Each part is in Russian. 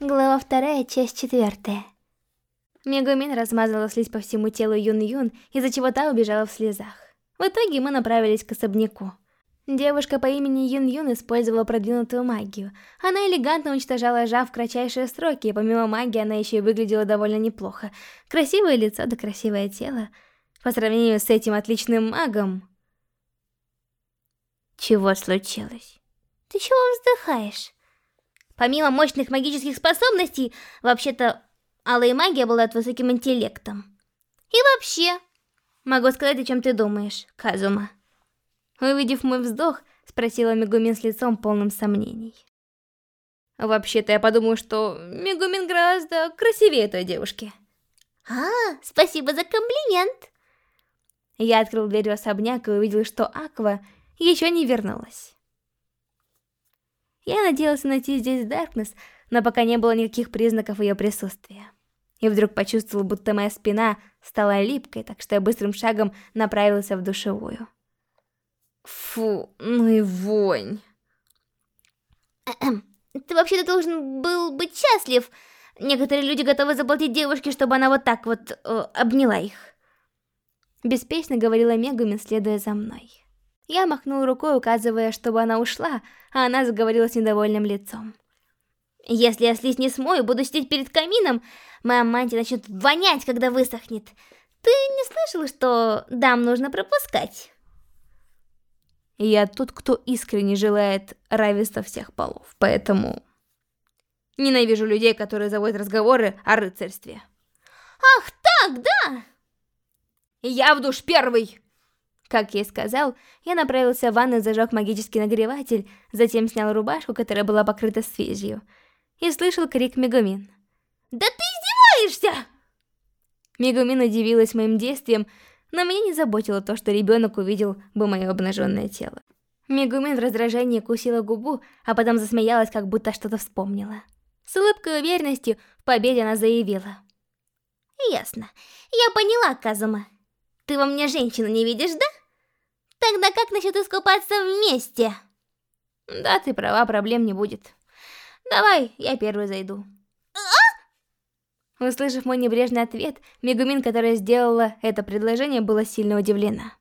Глава вторая, часть четвертая. Мегумин размазала слизь по всему телу Юн-Юн, из-за чего та убежала в слезах. В итоге мы направились к особняку. Девушка по имени Юн-Юн использовала продвинутую магию. Она элегантно уничтожала жав в кратчайшие сроки, и помимо магии она еще и выглядела довольно неплохо. Красивое лицо да красивое тело. По сравнению с этим отличным магом... Чего случилось? Ты чего вздыхаешь? Помимо мощных магических способностей, вообще-то, алая магия была от высоким интеллектом. И вообще, могу сказать, о чем ты думаешь, Казума. Увидев мой вздох, спросила Мегумин с лицом полным сомнений. Вообще-то я подумаю, что Мегумин гораздо красивее той девушки. А, спасибо за комплимент. Я открыл дверь в особняк и увидел, что Аква еще не вернулась. Я надеялся найти здесь Даркнесс, но пока не было никаких признаков ее присутствия. И вдруг почувствовал, будто моя спина стала липкой, так что я быстрым шагом направился в душевую. Фу, ну и вонь. Ты вообще-то должен был быть счастлив. Некоторые люди готовы заплатить девушке, чтобы она вот так вот э, обняла их. Беспечно говорила Мегумин, следуя за мной. Я махнул рукой, указывая, чтобы она ушла, а она заговорила с недовольным лицом. «Если я слизь не смою, буду сидеть перед камином, моя мантия начнет вонять, когда высохнет. Ты не слышал, что дам нужно пропускать?» Я тот, кто искренне желает равенства всех полов, поэтому... Ненавижу людей, которые заводят разговоры о рыцарстве. «Ах так, да!» «Я в душ первый!» Как я и сказал, я направился в ванну и зажег магический нагреватель, затем снял рубашку, которая была покрыта свежью, и слышал крик Мегумин. «Да ты издеваешься!» Мегумин удивилась моим действием, но меня не заботило то, что ребенок увидел бы мое обнаженное тело. Мегумин в раздражении кусила губу, а потом засмеялась, как будто что-то вспомнила. С улыбкой уверенностью в победе она заявила. «Ясно. Я поняла, Казума. Ты во мне женщину не видишь, да? Тогда как насчет искупаться вместе? Да, ты права, проблем не будет. Давай, я первый зайду. А? Услышав мой небрежный ответ, Мегумин, которая сделала это предложение, была сильно удивлена.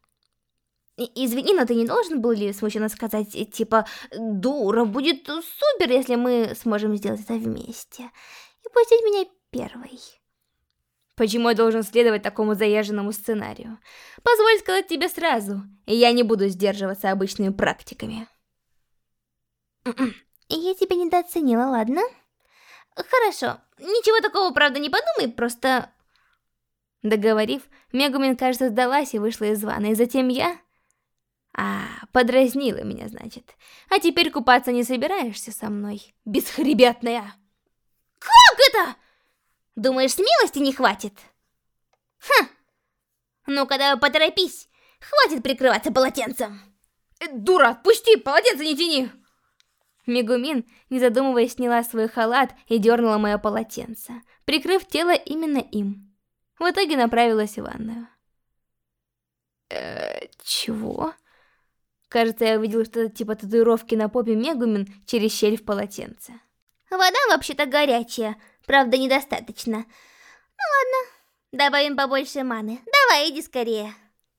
Извини, но ты не должен был ли смущенно сказать, типа, дура, будет супер, если мы сможем сделать это вместе. И пустить меня первой. Почему я должен следовать такому заезженному сценарию? Позволь сказать тебе сразу, я не буду сдерживаться обычными практиками. Я тебя недооценила, ладно? Хорошо, ничего такого, правда, не подумай, просто... Договорив, Мегумин, кажется, сдалась и вышла из ванны, и затем я... А, подразнила меня, значит. А теперь купаться не собираешься со мной, бесхребетная? Как это? Думаешь, смелости не хватит? Ха! Ну-ка давай поторопись. Хватит прикрываться полотенцем. Э, дура, отпусти, полотенце не тяни. Мегумин, не задумываясь, сняла свой халат и дернула мое полотенце, прикрыв тело именно им. В итоге направилась в ванную. Э, чего? Кажется, я увидела что-то типа татуировки на попе Мегумин через щель в полотенце. Вода вообще-то горячая, Правда, недостаточно. Ну ладно, добавим побольше маны. Давай, иди скорее.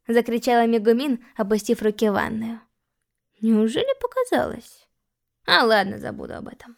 Закричала Мегумин, опустив руки в ванную. Неужели показалось? А ладно, забуду об этом.